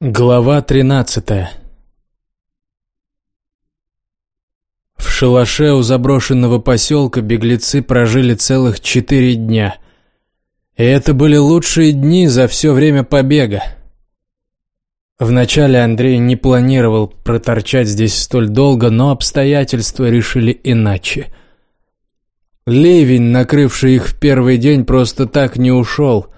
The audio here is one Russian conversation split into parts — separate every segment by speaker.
Speaker 1: Глава тринадцатая В шалаше у заброшенного поселка беглецы прожили целых четыре дня. И это были лучшие дни за все время побега. Вначале Андрей не планировал проторчать здесь столь долго, но обстоятельства решили иначе. Ливень, накрывший их в первый день, просто так не ушел.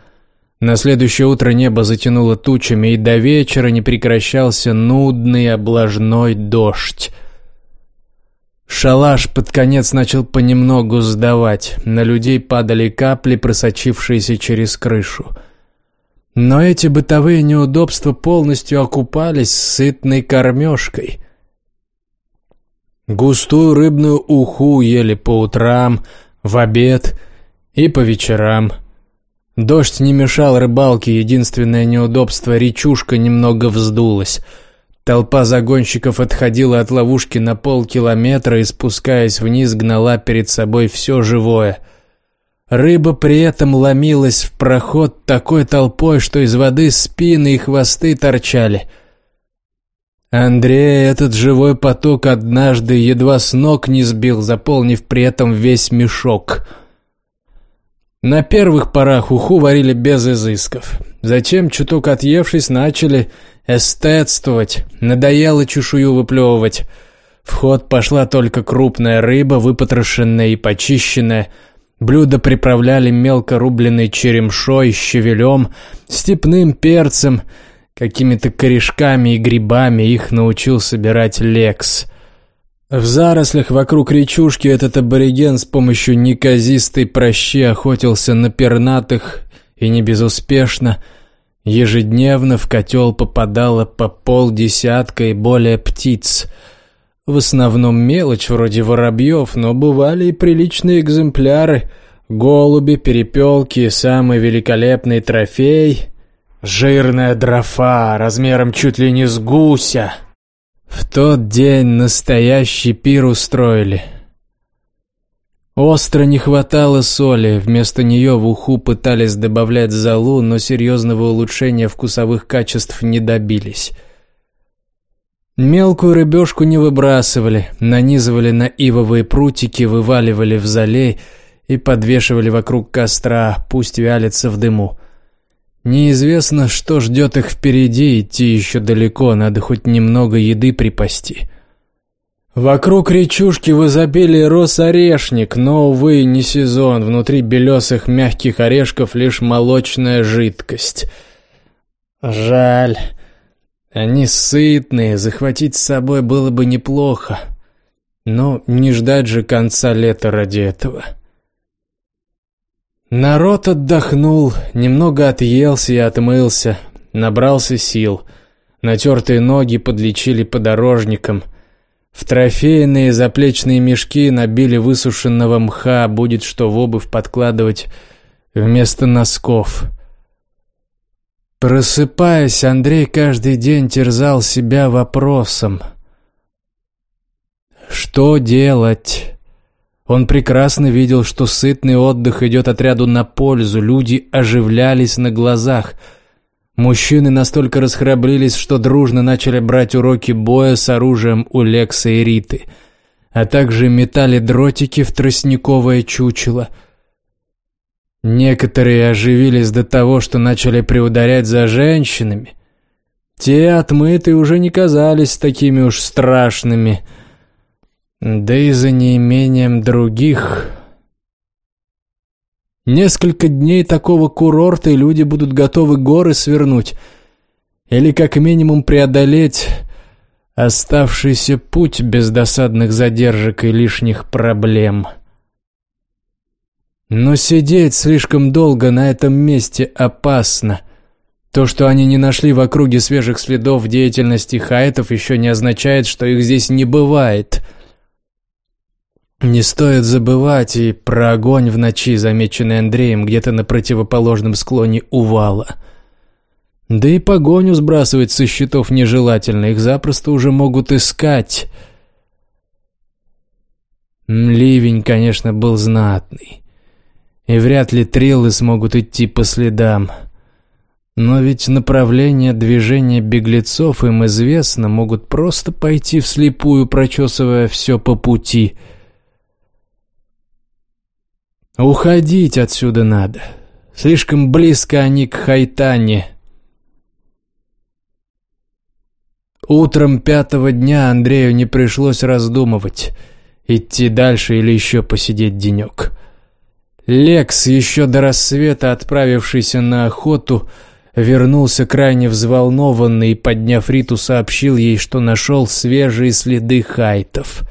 Speaker 1: На следующее утро небо затянуло тучами, и до вечера не прекращался нудный облажной дождь. Шалаш под конец начал понемногу сдавать, на людей падали капли, просочившиеся через крышу. Но эти бытовые неудобства полностью окупались сытной кормежкой. Густую рыбную уху ели по утрам, в обед и по вечерам. Дождь не мешал рыбалке, единственное неудобство – речушка немного вздулась. Толпа загонщиков отходила от ловушки на полкилометра и, спускаясь вниз, гнала перед собой все живое – Рыба при этом ломилась в проход такой толпой, что из воды спины и хвосты торчали. Андрей этот живой поток однажды едва с ног не сбил, заполнив при этом весь мешок. На первых порах уху варили без изысков. Затем, чуток отъевшись, начали эстетствовать, надоело чешую выплевывать. В ход пошла только крупная рыба, выпотрошенная и почищенная – Блюда приправляли мелко рубленной черемшой, щавелем, степным перцем, какими-то корешками и грибами их научил собирать Лекс. В зарослях вокруг речушки этот абориген с помощью неказистой прощи охотился на пернатых и не безуспешно. Ежедневно в котел попадало по полдесятка и более птиц – в основном мелочь вроде воробьев, но бывали и приличные экземпляры. Голуби, перепелки, самый великолепный трофей. Жирная дрофа, размером чуть ли не с гуся. В тот день настоящий пир устроили. Остро не хватало соли, вместо нее в уху пытались добавлять золу, но серьезного улучшения вкусовых качеств не добились. Мелкую рыбешку не выбрасывали, нанизывали на ивовые прутики, вываливали в залей и подвешивали вокруг костра, пусть вялится в дыму. Неизвестно, что ждет их впереди, идти еще далеко, надо хоть немного еды припасти. Вокруг речушки в изобилии рос орешник, но, увы, не сезон, внутри белесых мягких орешков лишь молочная жидкость. Жаль. Они сытные, захватить с собой было бы неплохо. Но не ждать же конца лета ради этого. Народ отдохнул, немного отъелся и отмылся, набрался сил. Натертые ноги подлечили подорожникам. В трофейные заплечные мешки набили высушенного мха, будет что в обувь подкладывать вместо носков. Просыпаясь, Андрей каждый день терзал себя вопросом. Что делать? Он прекрасно видел, что сытный отдых идет отряду на пользу, люди оживлялись на глазах. Мужчины настолько расхрабрились, что дружно начали брать уроки боя с оружием у Лекса и Риты, а также метали дротики в тростниковое чучело – Некоторые оживились до того, что начали приударять за женщинами. Те отмытые уже не казались такими уж страшными. Да и за неимением других... Несколько дней такого курорта, и люди будут готовы горы свернуть. Или как минимум преодолеть оставшийся путь без досадных задержек и лишних проблем. Но сидеть слишком долго на этом месте опасно. То, что они не нашли в округе свежих следов деятельности хайтов, еще не означает, что их здесь не бывает. Не стоит забывать и про огонь в ночи, замеченный Андреем где-то на противоположном склоне увала. Да и погоню сбрасывать со счетов нежелательно, их запросто уже могут искать. Ливень, конечно, был знатный и вряд ли триллы смогут идти по следам. Но ведь направление движения беглецов им известно, могут просто пойти вслепую, прочесывая все по пути. Уходить отсюда надо. Слишком близко они к Хайтане. Утром пятого дня Андрею не пришлось раздумывать, идти дальше или еще посидеть денек. Лекс, еще до рассвета отправившийся на охоту, вернулся крайне взволнованный и, подняв Риту, сообщил ей, что нашел свежие следы хайтов.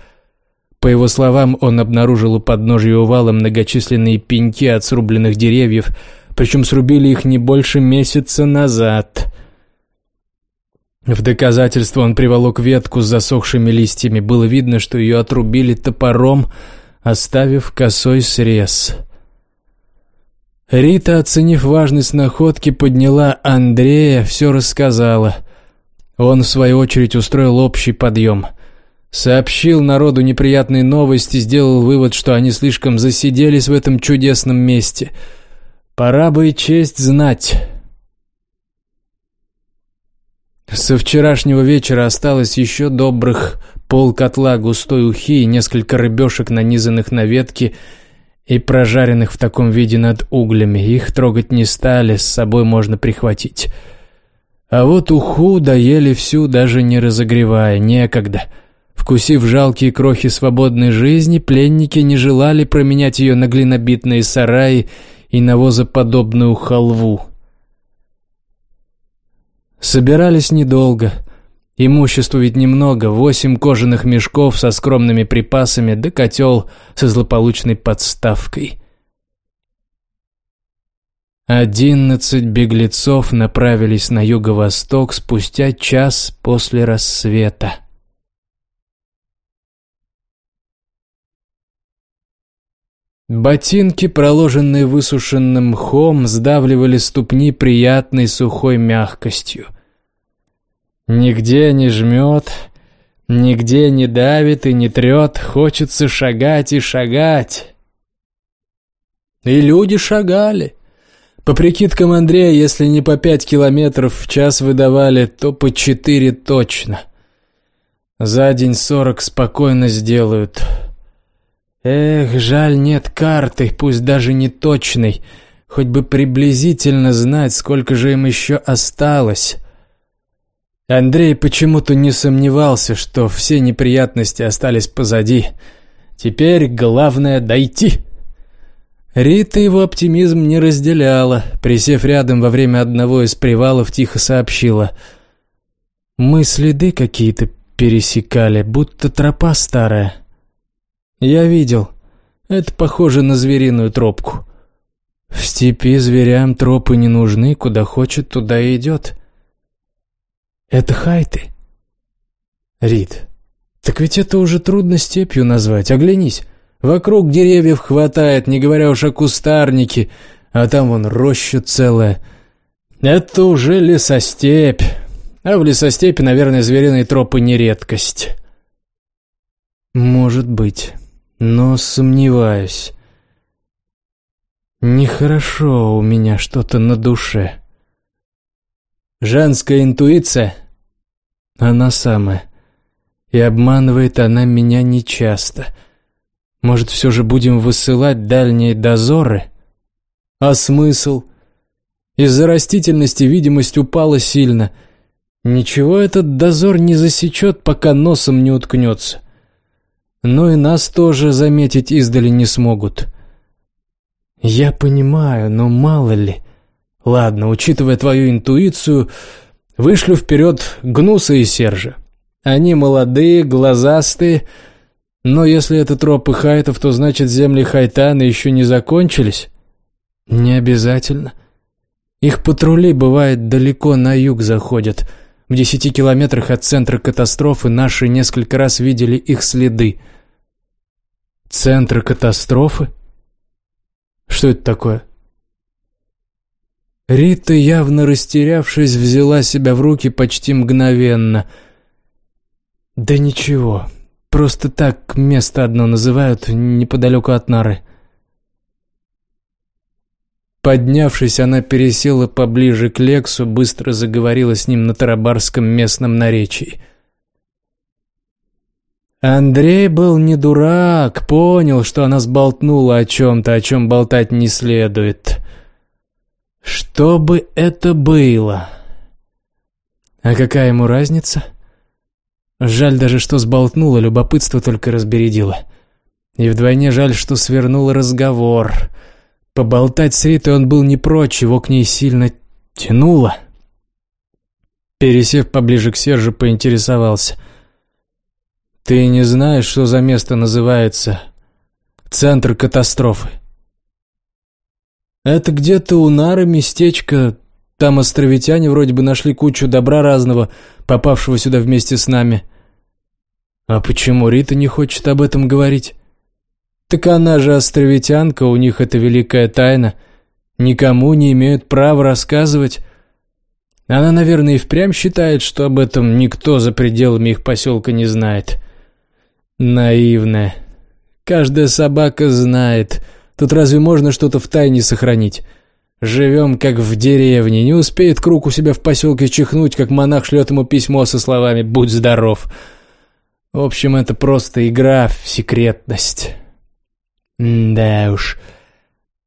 Speaker 1: По его словам, он обнаружил у подножия увала многочисленные пеньки от срубленных деревьев, причем срубили их не больше месяца назад. В доказательство он приволок ветку с засохшими листьями. Было видно, что ее отрубили топором, оставив косой срез. Рита, оценив важность находки, подняла Андрея, все рассказала. Он, в свою очередь, устроил общий подъем. Сообщил народу неприятные новости, сделал вывод, что они слишком засиделись в этом чудесном месте. Пора бы и честь знать. Со вчерашнего вечера осталось еще добрых пол котла густой ухи и несколько рыбешек, нанизанных на ветки, и прожаренных в таком виде над углями. Их трогать не стали, с собой можно прихватить. А вот уху доели всю, даже не разогревая, некогда. Вкусив жалкие крохи свободной жизни, пленники не желали променять ее на глинобитные сараи и навозоподобную халву. Собирались недолго — Имущества ведь немного, восемь кожаных мешков со скромными припасами, да котел со злополучной подставкой. Одиннадцать беглецов направились на юго-восток спустя час после рассвета. Ботинки, проложенные высушенным мхом, сдавливали ступни приятной сухой мягкостью. Нигде не жмет, нигде не давит и не трет, хочется шагать и шагать. И люди шагали. По прикидкам Андрея, если не по пять километров в час выдавали, то по четыре точно. За день сорок спокойно сделают. Эх, жаль, нет карты, пусть даже не точной, хоть бы приблизительно знать, сколько же им еще осталось. Андрей почему-то не сомневался, что все неприятности остались позади. Теперь главное дойти. Рита его оптимизм не разделяла. Присев рядом во время одного из привалов, тихо сообщила. «Мы следы какие-то пересекали, будто тропа старая». «Я видел. Это похоже на звериную тропку». «В степи зверям тропы не нужны, куда хочет, туда и идет». Это хайты. Рид, так ведь это уже трудно степью назвать. Оглянись. Вокруг деревьев хватает, не говоря уж о кустарнике, а там вон роща целая. Это уже лесостепь. А в лесостепи, наверное, звериные тропы не редкость. Может быть, но сомневаюсь. Нехорошо у меня что-то на душе. Женская интуиция? Она самая. И обманывает она меня нечасто. Может, все же будем высылать дальние дозоры? А смысл? Из-за растительности видимость упала сильно. Ничего этот дозор не засечет, пока носом не уткнется. Но и нас тоже заметить издали не смогут. Я понимаю, но мало ли... Ладно, учитывая твою интуицию, вышлю вперед Гнуса и Сержа. Они молодые, глазастые, но если это тропы хайтов, то значит земли хайтана еще не закончились? Не обязательно. Их патрули, бывает, далеко на юг заходят. В десяти километрах от центра катастрофы наши несколько раз видели их следы. Центр катастрофы? Что это такое? Рита, явно растерявшись, взяла себя в руки почти мгновенно. «Да ничего, просто так место одно называют неподалеку от Нары». Поднявшись, она пересела поближе к Лексу, быстро заговорила с ним на тарабарском местном наречии. Андрей был не дурак, понял, что она сболтнула о чем-то, о чем болтать не следует. Что бы это было? А какая ему разница? Жаль даже, что сболтнула, любопытство только разбередило. И вдвойне жаль, что свернула разговор. Поболтать с Ритой он был не прочь, его к ней сильно тянуло. Пересев поближе к Сержу, поинтересовался. «Ты не знаешь, что за место называется «Центр катастрофы»?» «Это где-то у Нары местечко. Там островитяне вроде бы нашли кучу добра разного, попавшего сюда вместе с нами». «А почему Рита не хочет об этом говорить?» Так она же островитянка, у них это великая тайна. Никому не имеют права рассказывать. Она, наверное, и впрямь считает, что об этом никто за пределами их поселка не знает. Наивная. Каждая собака знает. Тут разве можно что-то в тайне сохранить? Живем как в деревне. Не успеет круг у себя в поселке чихнуть, как монах шлет ему письмо со словами «Будь здоров». В общем, это просто игра в секретность. «Да уж,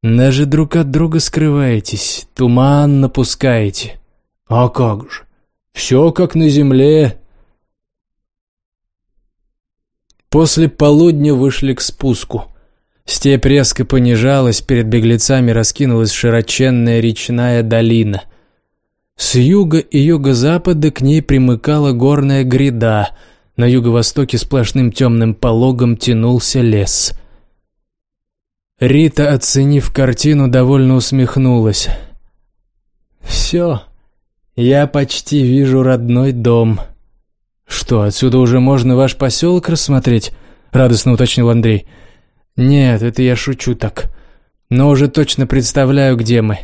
Speaker 1: даже друг от друга скрываетесь, туман напускаете. А как же, все как на земле». После полудня вышли к спуску. Степь резко понижалась, перед беглецами раскинулась широченная речная долина. С юга и юго-запада к ней примыкала горная гряда, на юго-востоке сплошным темным пологом тянулся лес — Рита, оценив картину, довольно усмехнулась. «Все, я почти вижу родной дом». «Что, отсюда уже можно ваш поселок рассмотреть?» — радостно уточнил Андрей. «Нет, это я шучу так. Но уже точно представляю, где мы.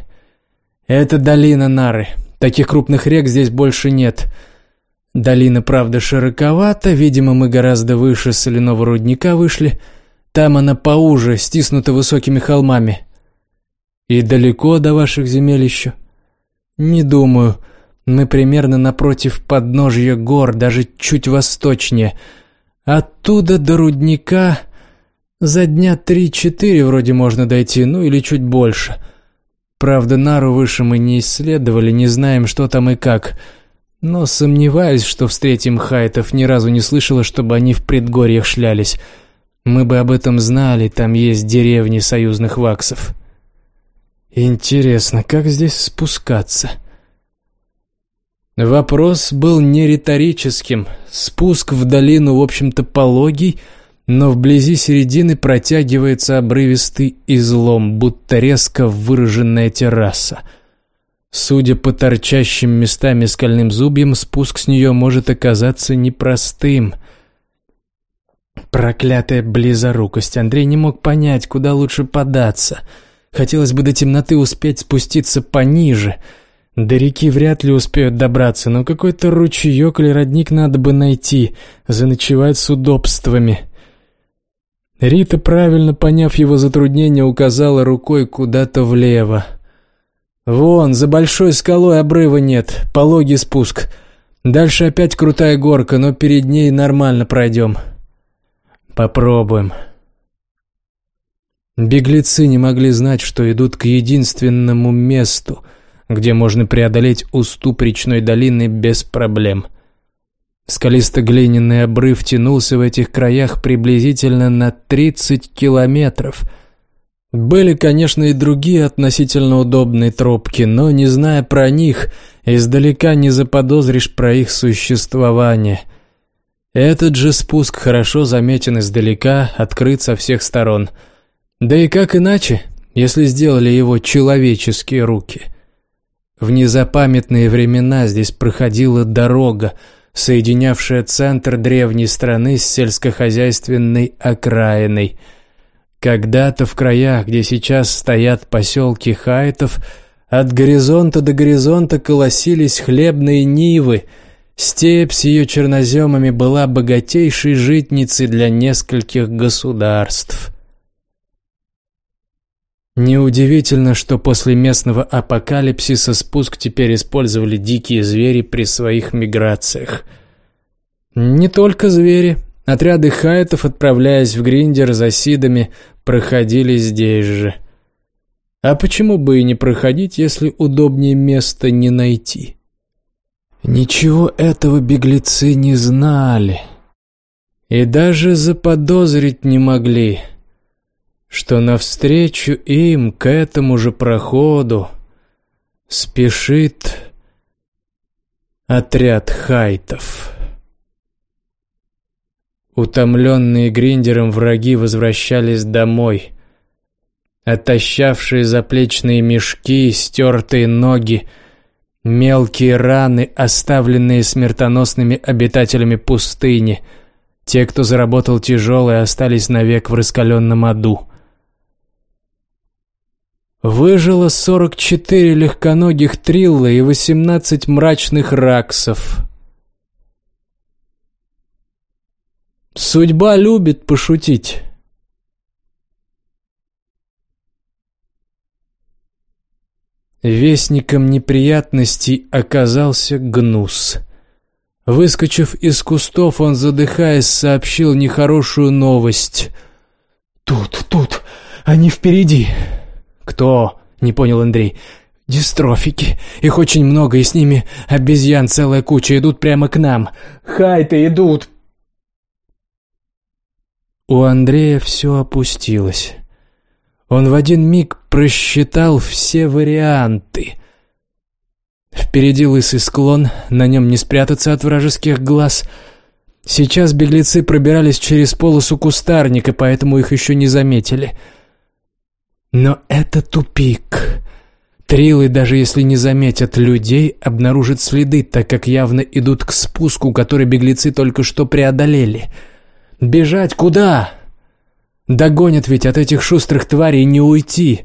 Speaker 1: Это долина Нары. Таких крупных рек здесь больше нет. Долина, правда, широковата, видимо, мы гораздо выше соляного рудника вышли». Там она поуже, стиснута высокими холмами. И далеко до ваших земель еще? Не думаю. Мы примерно напротив подножья гор, даже чуть восточнее. Оттуда до рудника за дня три-четыре вроде можно дойти, ну или чуть больше. Правда, Нару выше мы не исследовали, не знаем, что там и как. Но сомневаюсь, что встретим хайтов, ни разу не слышала, чтобы они в предгорьях шлялись. Мы бы об этом знали, там есть деревни союзных ваксов. Интересно, как здесь спускаться? Вопрос был не риторическим. Спуск в долину, в общем-то, пологий, но вблизи середины протягивается обрывистый излом, будто резко выраженная терраса. Судя по торчащим местами скальным зубьям, спуск с нее может оказаться непростым. Проклятая близорукость. Андрей не мог понять, куда лучше податься. Хотелось бы до темноты успеть спуститься пониже. До реки вряд ли успеют добраться, но какой-то ручеек или родник надо бы найти, заночевать с удобствами. Рита, правильно поняв его затруднение, указала рукой куда-то влево. «Вон, за большой скалой обрыва нет, пологий спуск. Дальше опять крутая горка, но перед ней нормально пройдем». Попробуем. Беглецы не могли знать, что идут к единственному месту, где можно преодолеть уступ речной долины без проблем. Скалисто-глиняный обрыв тянулся в этих краях приблизительно на 30 километров. Были, конечно, и другие относительно удобные тропки, но, не зная про них, издалека не заподозришь про их существование – этот же спуск хорошо заметен издалека, открыт со всех сторон. Да и как иначе, если сделали его человеческие руки? В незапамятные времена здесь проходила дорога, соединявшая центр древней страны с сельскохозяйственной окраиной. Когда-то в краях, где сейчас стоят поселки хайтов, от горизонта до горизонта колосились хлебные нивы – Степь с ее черноземами была богатейшей житницей для нескольких государств. Неудивительно, что после местного апокалипсиса спуск теперь использовали дикие звери при своих миграциях. Не только звери. Отряды хайтов, отправляясь в Гриндер за сидами, проходили здесь же. А почему бы и не проходить, если удобнее места не найти? Ничего этого беглецы не знали. И даже заподозрить не могли – что навстречу им к этому же проходу спешит отряд хайтов. Утомленные гриндером враги возвращались домой. Отощавшие заплечные мешки, стертые ноги, мелкие раны, оставленные смертоносными обитателями пустыни. Те, кто заработал тяжелые, остались навек в раскаленном аду. Выжило 44 легконогих трилла и 18 мрачных раксов. Судьба любит пошутить. Вестником неприятностей оказался Гнус. Выскочив из кустов, он, задыхаясь, сообщил нехорошую новость. «Тут, тут, они впереди!» «Кто?» — не понял Андрей. «Дистрофики. Их очень много, и с ними обезьян целая куча. Идут прямо к нам. Хай-то идут!» У Андрея все опустилось. Он в один миг просчитал все варианты. Впереди лысый склон, на нем не спрятаться от вражеских глаз. Сейчас беглецы пробирались через полосу кустарника, поэтому их еще не заметили — но это тупик. Трилы, даже если не заметят людей, обнаружат следы, так как явно идут к спуску, который беглецы только что преодолели. Бежать куда? Догонят ведь от этих шустрых тварей не уйти.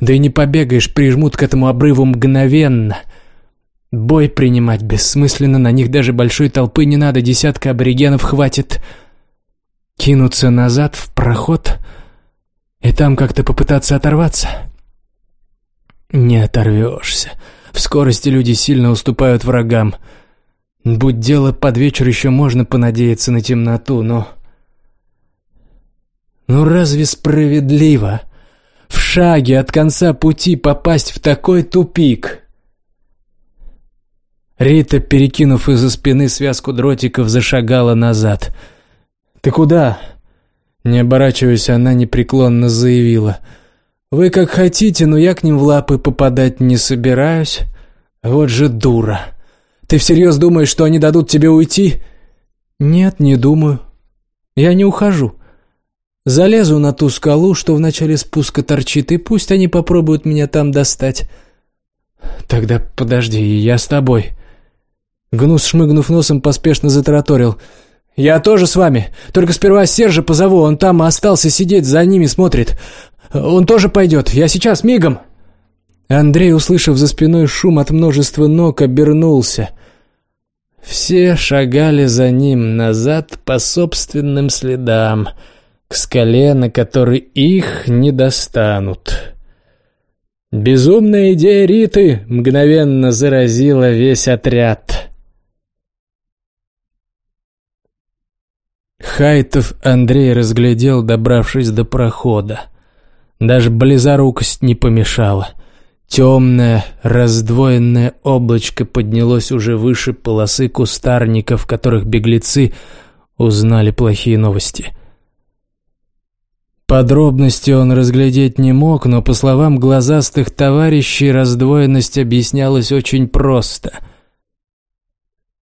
Speaker 1: Да и не побегаешь, прижмут к этому обрыву мгновенно. Бой принимать бессмысленно, на них даже большой толпы не надо, десятка аборигенов хватит. Кинуться назад в проход — и там как-то попытаться оторваться? Не оторвешься. В скорости люди сильно уступают врагам. Будь дело, под вечер еще можно понадеяться на темноту, но... Ну разве справедливо в шаге от конца пути попасть в такой тупик? Рита, перекинув из-за спины связку дротиков, зашагала назад. «Ты куда?» Не оборачиваясь, она непреклонно заявила. «Вы как хотите, но я к ним в лапы попадать не собираюсь. Вот же дура. Ты всерьез думаешь, что они дадут тебе уйти?» «Нет, не думаю. Я не ухожу. Залезу на ту скалу, что в начале спуска торчит, и пусть они попробуют меня там достать». «Тогда подожди, я с тобой». Гнус, шмыгнув носом, поспешно затараторил – «Я тоже с вами. Только сперва Сержа позову, он там остался сидеть, за ними смотрит. Он тоже пойдет. Я сейчас, мигом!» Андрей, услышав за спиной шум от множества ног, обернулся. Все шагали за ним назад по собственным следам, к скале, на которой их не достанут. Безумная идея Риты мгновенно заразила весь отряд. Хайтов Андрей разглядел, добравшись до прохода. Даже близорукость не помешала. Темное, раздвоенное облачко поднялось уже выше полосы кустарников, которых беглецы узнали плохие новости. Подробности он разглядеть не мог, но, по словам глазастых товарищей, раздвоенность объяснялась очень просто —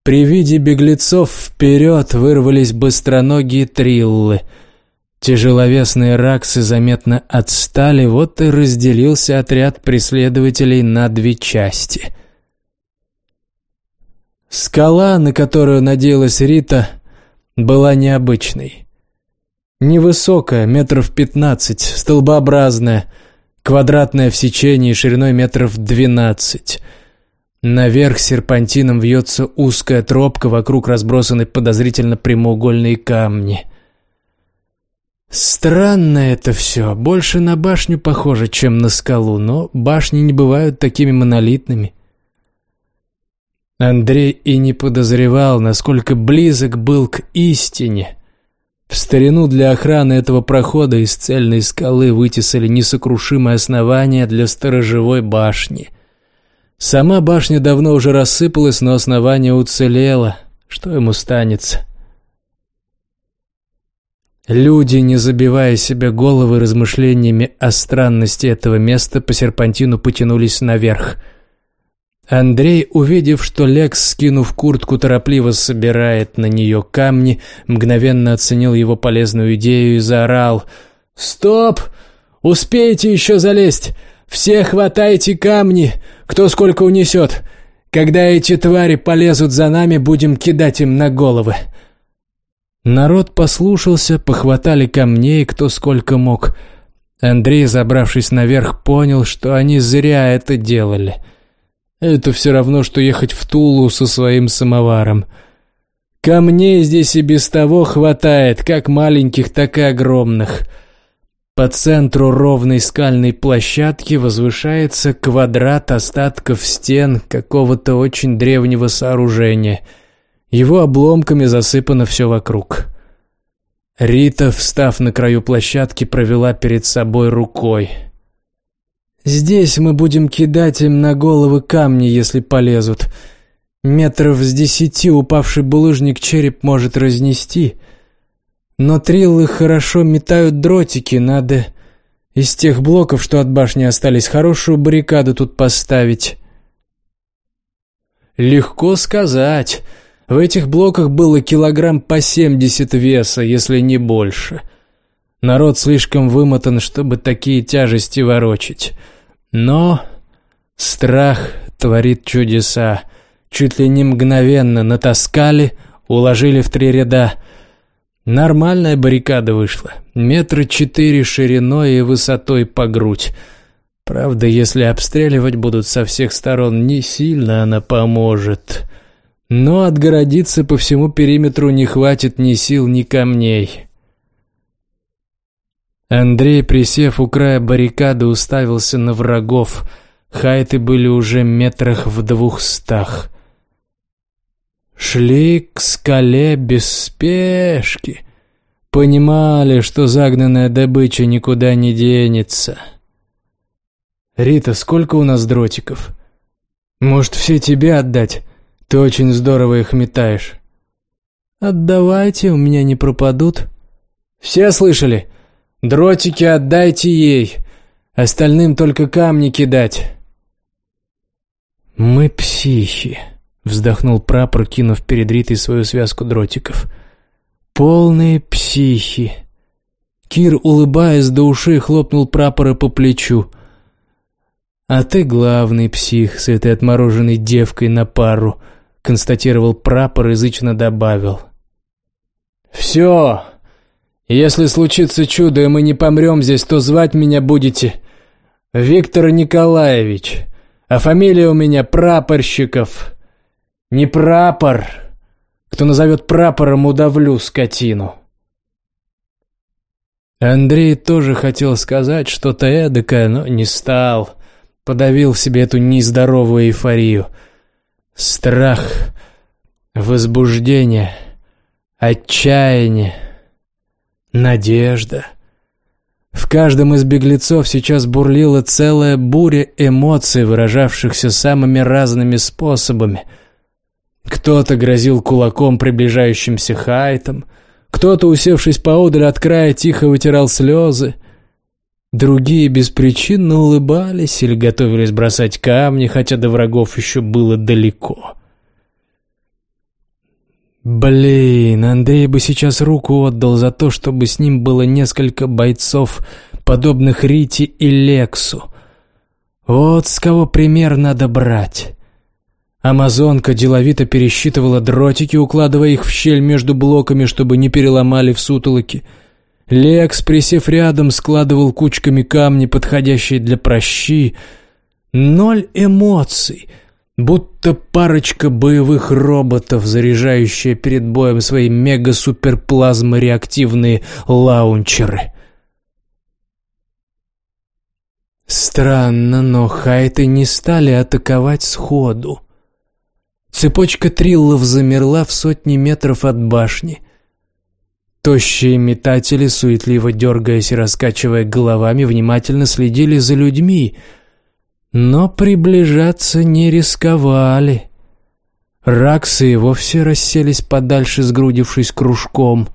Speaker 1: при виде беглецов вперед вырвались быстроногие триллы. Тяжеловесные раксы заметно отстали, вот и разделился отряд преследователей на две части. Скала, на которую надеялась Рита, была необычной. Невысокая, метров пятнадцать, столбообразная, квадратная в сечении шириной метров двенадцать – Наверх серпантином вьется узкая тропка, вокруг разбросаны подозрительно прямоугольные камни. Странно это все, больше на башню похоже, чем на скалу, но башни не бывают такими монолитными. Андрей и не подозревал, насколько близок был к истине. В старину для охраны этого прохода из цельной скалы вытесали несокрушимое основание для сторожевой башни. Сама башня давно уже рассыпалась, но основание уцелело. Что ему станется? Люди, не забивая себе головы размышлениями о странности этого места, по серпантину потянулись наверх – Андрей, увидев, что Лекс, скинув куртку, торопливо собирает на нее камни, мгновенно оценил его полезную идею и заорал «Стоп! Успеете еще залезть! Все хватайте камни, кто сколько унесет! Когда эти твари полезут за нами, будем кидать им на головы!» Народ послушался, похватали камней, кто сколько мог. Андрей, забравшись наверх, понял, что они зря это делали – это все равно, что ехать в Тулу со своим самоваром. Камней здесь и без того хватает, как маленьких, так и огромных. По центру ровной скальной площадки возвышается квадрат остатков стен какого-то очень древнего сооружения. Его обломками засыпано все вокруг. Рита, встав на краю площадки, провела перед собой рукой – Здесь мы будем кидать им на головы камни, если полезут. Метров с десяти упавший булыжник череп может разнести. Но триллы хорошо метают дротики, надо из тех блоков, что от башни остались, хорошую баррикаду тут поставить. Легко сказать. В этих блоках было килограмм по семьдесят веса, если не больше. Народ слишком вымотан, чтобы такие тяжести ворочить. Но страх творит чудеса. Чуть ли не мгновенно натаскали, уложили в три ряда. Нормальная баррикада вышла. Метра четыре шириной и высотой по грудь. Правда, если обстреливать будут со всех сторон, не сильно она поможет. Но отгородиться по всему периметру не хватит ни сил, ни камней. Андрей, присев у края баррикады, уставился на врагов. Хайты были уже метрах в двухстах. Шли к скале без спешки. Понимали, что загнанная добыча никуда не денется. «Рита, сколько у нас дротиков? Может, все тебе отдать? Ты очень здорово их метаешь». «Отдавайте, у меня не пропадут». «Все слышали?» Дротики отдайте ей, остальным только камни кидать». «Мы психи», — вздохнул прапор, кинув перед Ритой свою связку дротиков. «Полные психи». Кир, улыбаясь до ушей, хлопнул прапора по плечу. «А ты главный псих с этой отмороженной девкой на пару», — констатировал прапор, язычно добавил. «Все, если случится чудо, и мы не помрем здесь, то звать меня будете Виктор Николаевич, а фамилия у меня Прапорщиков. Не прапор. Кто назовет прапором, удавлю скотину. Андрей тоже хотел сказать что-то эдакое, но не стал. Подавил в себе эту нездоровую эйфорию. Страх, возбуждение, отчаяние — надежда. В каждом из беглецов сейчас бурлила целая буря эмоций, выражавшихся самыми разными способами. Кто-то грозил кулаком приближающимся хайтам, кто-то, усевшись поодаль от края, тихо вытирал слезы. Другие беспричинно улыбались или готовились бросать камни, хотя до врагов еще было далеко. Блин, Андрей бы сейчас руку отдал за то, чтобы с ним было несколько бойцов, подобных Рите и Лексу. Вот с кого пример надо брать. Амазонка деловито пересчитывала дротики, укладывая их в щель между блоками, чтобы не переломали в сутолоки. Лекс, присев рядом, складывал кучками камни, подходящие для прощи. Ноль эмоций — Будто парочка боевых роботов, заряжающая перед боем свои мега-суперплазмореактивные лаунчеры. Странно, но хайты не стали атаковать сходу. Цепочка триллов замерла в сотни метров от башни. Тощие метатели, суетливо дергаясь и раскачивая головами, внимательно следили за людьми, но приближаться не рисковали. Раксы и вовсе расселись подальше, сгрудившись кружком.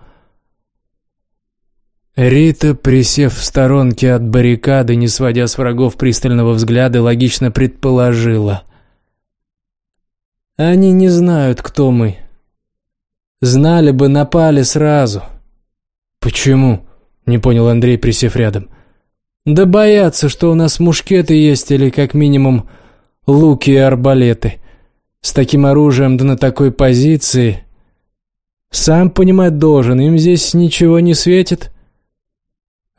Speaker 1: Рита, присев в сторонке от баррикады, не сводя с врагов пристального взгляда, логично предположила. «Они не знают, кто мы. Знали бы, напали сразу». «Почему?» — не понял Андрей, присев рядом. «Да боятся, что у нас мушкеты есть или, как минимум, луки и арбалеты. С таким оружием да на такой позиции. Сам понимать должен, им здесь ничего не светит».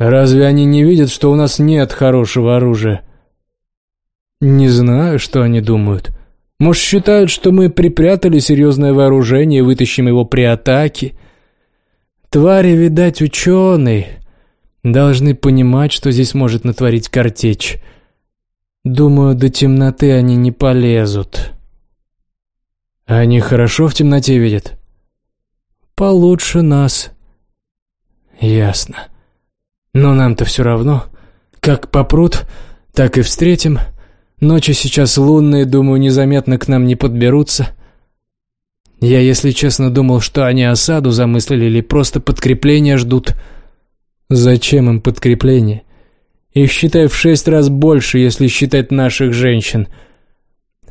Speaker 1: Разве они не видят, что у нас нет хорошего оружия? Не знаю, что они думают. Может, считают, что мы припрятали серьезное вооружение и вытащим его при атаке? Твари, видать, ученые. Должны понимать, что здесь может натворить картечь. Думаю, до темноты они не полезут. Они хорошо в темноте видят? Получше нас. Ясно. Но нам-то все равно. Как попрут, так и встретим. Ночи сейчас лунные, думаю, незаметно к нам не подберутся. Я, если честно, думал, что они осаду замыслили или просто подкрепление ждут. Зачем им подкрепление? Их, считай, в шесть раз больше, если считать наших женщин.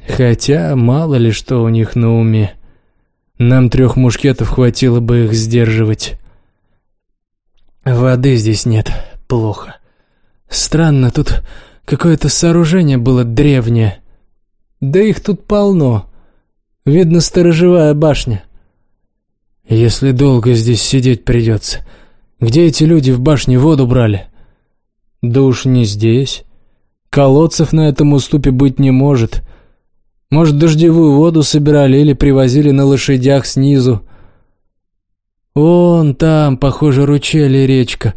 Speaker 1: Хотя, мало ли что у них на уме. Нам трех мушкетов хватило бы их сдерживать. Воды здесь нет. Плохо. Странно, тут какое-то сооружение было древнее. Да их тут полно. Видно, сторожевая башня. Если долго здесь сидеть придется. Где эти люди в башне воду брали? Да уж не здесь. Колодцев на этом уступе быть не может. Может, дождевую воду собирали или привозили на лошадях снизу. Вон там, похоже, ручей или речка.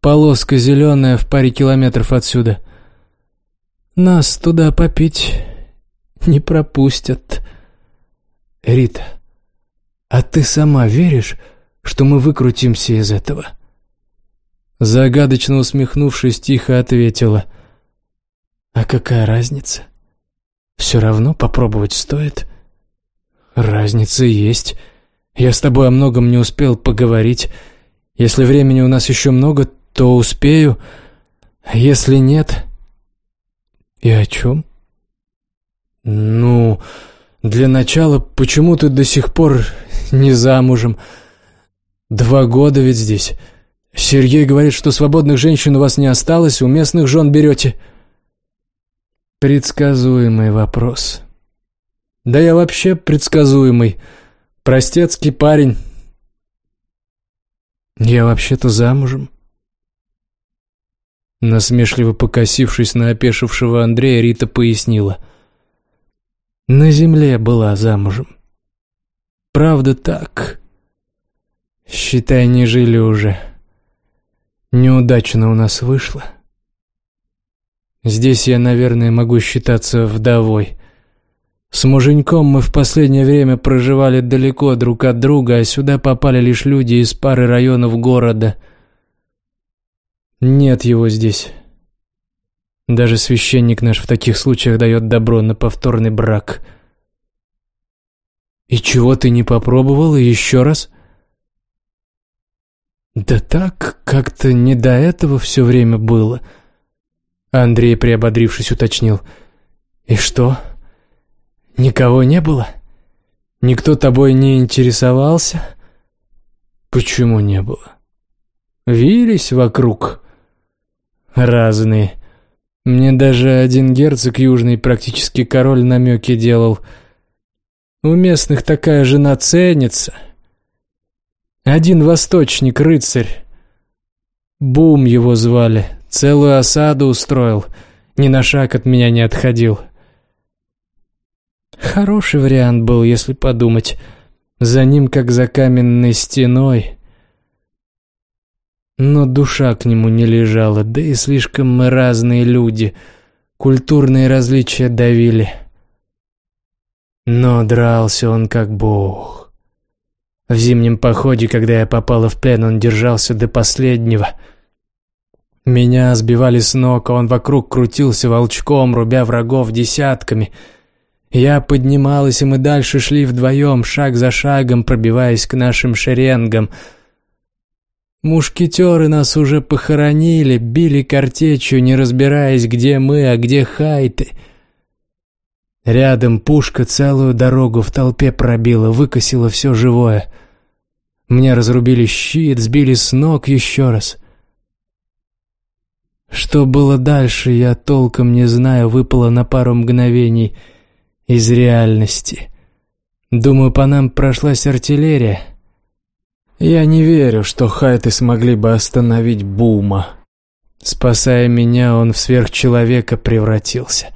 Speaker 1: Полоска зеленая в паре километров отсюда. Нас туда попить не пропустят. Рита, а ты сама веришь, что мы выкрутимся из этого?» Загадочно усмехнувшись, тихо ответила. «А какая разница? Все равно попробовать стоит». «Разница есть. Я с тобой о многом не успел поговорить. Если времени у нас еще много, то успею. А если нет... И о чем? Ну, для начала, почему ты до сих пор не замужем? Два года ведь здесь. Сергей говорит, что свободных женщин у вас не осталось, у местных жен берете. Предсказуемый вопрос. Да я вообще предсказуемый. Простецкий парень. Я вообще-то замужем. Насмешливо покосившись на опешившего Андрея, Рита пояснила. На земле была замужем. Правда так. Считай, не жили уже. Неудачно у нас вышло. Здесь я, наверное, могу считаться вдовой. С муженьком мы в последнее время проживали далеко друг от друга, а сюда попали лишь люди из пары районов города. Нет его здесь. Даже священник наш в таких случаях дает добро на повторный брак. И чего ты не попробовал еще раз? Да так, как-то не до этого все время было. Андрей, приободрившись, уточнил. И что? — Никого не было? Никто тобой не интересовался? Почему не было? Вились вокруг. Разные. Мне даже один герцог южный, практически король, намеки делал. У местных такая жена ценится. Один восточник, рыцарь. Бум его звали. Целую осаду устроил. Ни на шаг от меня не отходил. Хороший вариант был, если подумать. За ним, как за каменной стеной. Но душа к нему не лежала, да и слишком мы разные люди. Культурные различия давили. Но дрался он как бог. В зимнем походе, когда я попала в плен, он держался до последнего. Меня сбивали с ног, а он вокруг крутился волчком, рубя врагов десятками — я поднималась, и мы дальше шли вдвоем, шаг за шагом, пробиваясь к нашим шеренгам. Мушкетеры нас уже похоронили, били картечью, не разбираясь, где мы, а где хайты. Рядом пушка целую дорогу в толпе пробила, выкосила все живое. Мне разрубили щит, сбили с ног еще раз. Что было дальше, я толком не знаю, выпало на пару мгновений — из реальности. Думаю, по нам прошлась артиллерия. Я не верю, что хайты смогли бы остановить Бума. Спасая меня, он в сверхчеловека превратился.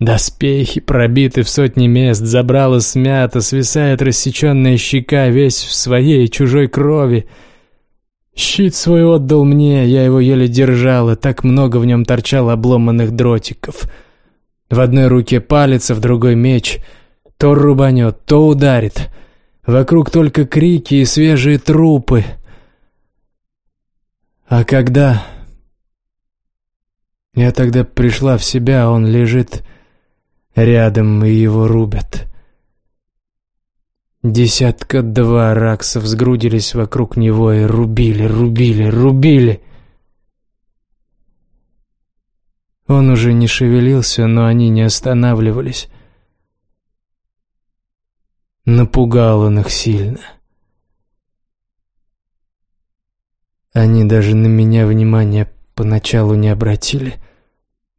Speaker 1: Доспехи пробиты в сотни мест, забрало смято, свисает рассеченная щека, весь в своей чужой крови. Щит свой отдал мне, я его еле держала, так много в нем торчало обломанных дротиков — в одной руке палец, а в другой меч. То рубанет, то ударит. Вокруг только крики и свежие трупы. А когда... Я тогда пришла в себя, он лежит рядом, и его рубят. Десятка-два раксов сгрудились вокруг него и рубили, рубили, рубили. Он уже не шевелился, но они не останавливались. Напугал он их сильно. Они даже на меня внимания поначалу не обратили.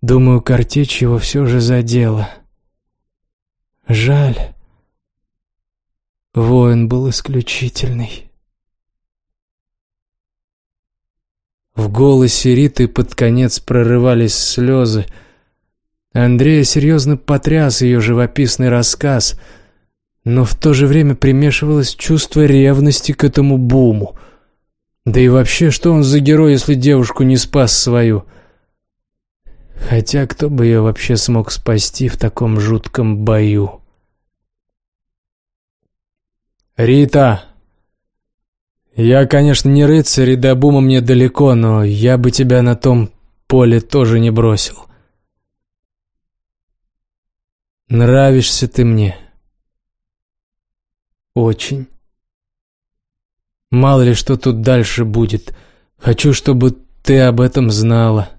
Speaker 1: Думаю, картечь его все же задела. Жаль. Воин был исключительный. В голосе Риты под конец прорывались слезы. Андрея серьезно потряс ее живописный рассказ, но в то же время примешивалось чувство ревности к этому буму. Да и вообще, что он за герой, если девушку не спас свою? Хотя кто бы ее вообще смог спасти в таком жутком бою? «Рита!» «Я, конечно, не рыцарь, и до бума мне далеко, но я бы тебя на том поле тоже не бросил. Нравишься ты мне. Очень. Мало ли, что тут дальше будет. Хочу, чтобы ты об этом знала».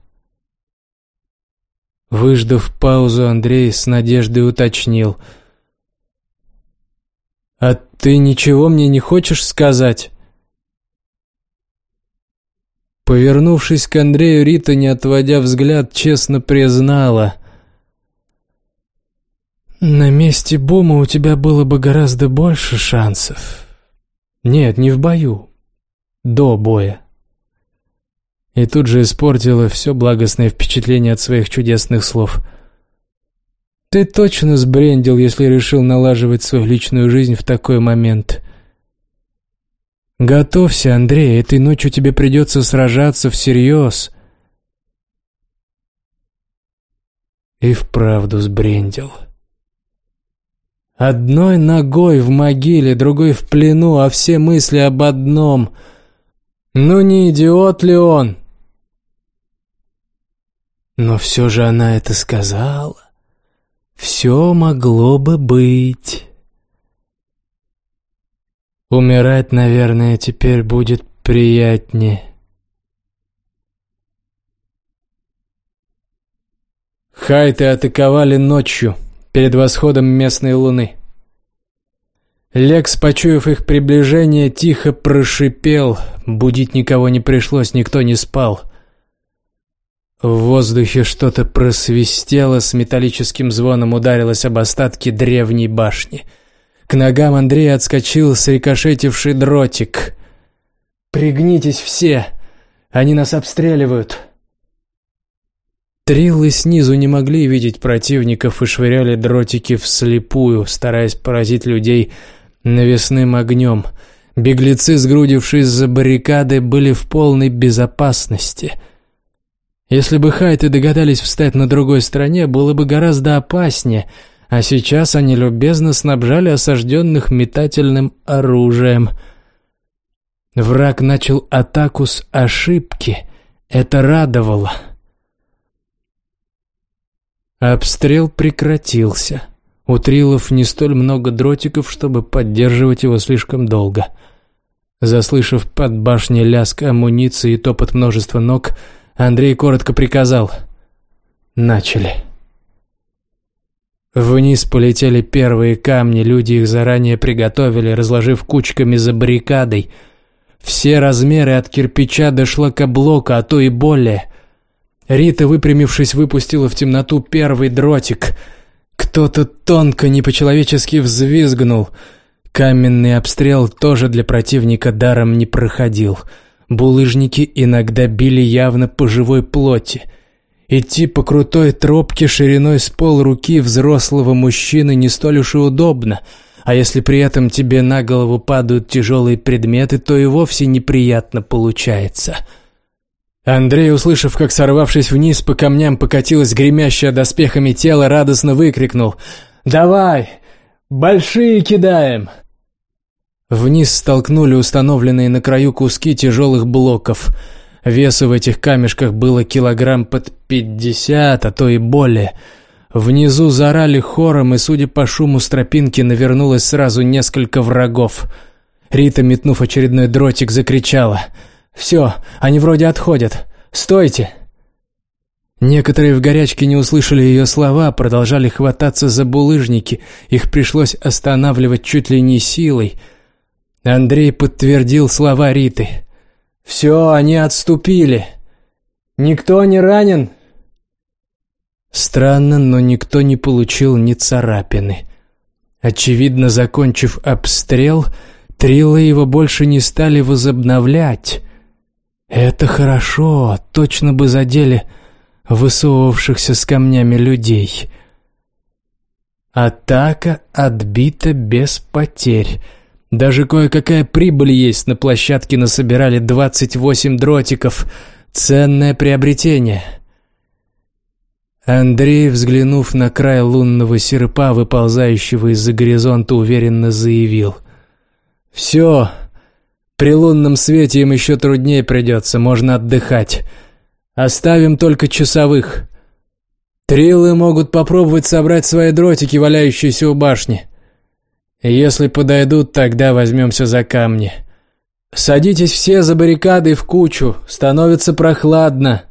Speaker 1: Выждав паузу, Андрей с надеждой уточнил. «А ты ничего мне не хочешь сказать?» Повернувшись к Андрею, Рита, не отводя взгляд, честно признала. «На месте Бума у тебя было бы гораздо больше шансов. Нет, не в бою. До боя». И тут же испортила все благостное впечатление от своих чудесных слов. «Ты точно сбрендил, если решил налаживать свою личную жизнь в такой момент. «Готовься, Андрей, этой ночью тебе придется сражаться всерьез». И вправду сбрендил. Одной ногой в могиле, другой в плену, а все мысли об одном. Ну не идиот ли он? Но все же она это сказала. Все могло бы быть. Умирать, наверное, теперь будет приятнее. Хайты атаковали ночью, перед восходом местной луны. Лекс, почуяв их приближение, тихо прошипел. Будить никого не пришлось, никто не спал. В воздухе что-то просвистело, с металлическим звоном ударилось об остатки древней башни — к ногам Андрея отскочил срикошетивший дротик. «Пригнитесь все! Они нас обстреливают!» Триллы снизу не могли видеть противников и швыряли дротики вслепую, стараясь поразить людей навесным огнем. Беглецы, сгрудившись за баррикады, были в полной безопасности. Если бы хайты догадались встать на другой стороне, было бы гораздо опаснее, а сейчас они любезно снабжали осажденных метательным оружием. Враг начал атаку с ошибки. Это радовало. Обстрел прекратился. У Трилов не столь много дротиков, чтобы поддерживать его слишком долго. Заслышав под башней лязг амуниции и топот множества ног, Андрей коротко приказал «Начали». Вниз полетели первые камни, люди их заранее приготовили, разложив кучками за баррикадой. Все размеры от кирпича до шлакоблока, а то и более. Рита, выпрямившись, выпустила в темноту первый дротик. Кто-то тонко, не по-человечески взвизгнул. Каменный обстрел тоже для противника даром не проходил. Булыжники иногда били явно по живой плоти. Идти по крутой тропке шириной с пол руки взрослого мужчины не столь уж и удобно, а если при этом тебе на голову падают тяжелые предметы, то и вовсе неприятно получается. — Андрей, услышав, как сорвавшись вниз по камням покатилось гремящее доспехами тело, радостно выкрикнул «Давай! Большие кидаем!» Вниз столкнули установленные на краю куски тяжелых блоков. Веса в этих камешках было килограмм под пятьдесят, а то и более. Внизу зарали хором, и, судя по шуму с тропинки, навернулось сразу несколько врагов. Рита, метнув очередной дротик, закричала — «Все, они вроде отходят. Стойте!» Некоторые в горячке не услышали ее слова, продолжали хвататься за булыжники. Их пришлось останавливать чуть ли не силой. Андрей подтвердил слова Риты. «Все, они отступили. Никто не ранен?» Странно, но никто не получил ни царапины. Очевидно, закончив обстрел, Трилы его больше не стали возобновлять. «Это хорошо, точно бы задели высовывавшихся с камнями людей». Атака отбита без потерь. Даже кое-какая прибыль есть. На площадке насобирали 28 дротиков. Ценное приобретение. Андрей, взглянув на край лунного серпа, выползающего из-за горизонта, уверенно заявил. «Все, при лунном свете им еще труднее придется, можно отдыхать. Оставим только часовых. Трилы могут попробовать собрать свои дротики, валяющиеся у башни. Если подойдут, тогда возьмемся за камни. Садитесь все за баррикадой в кучу, становится прохладно.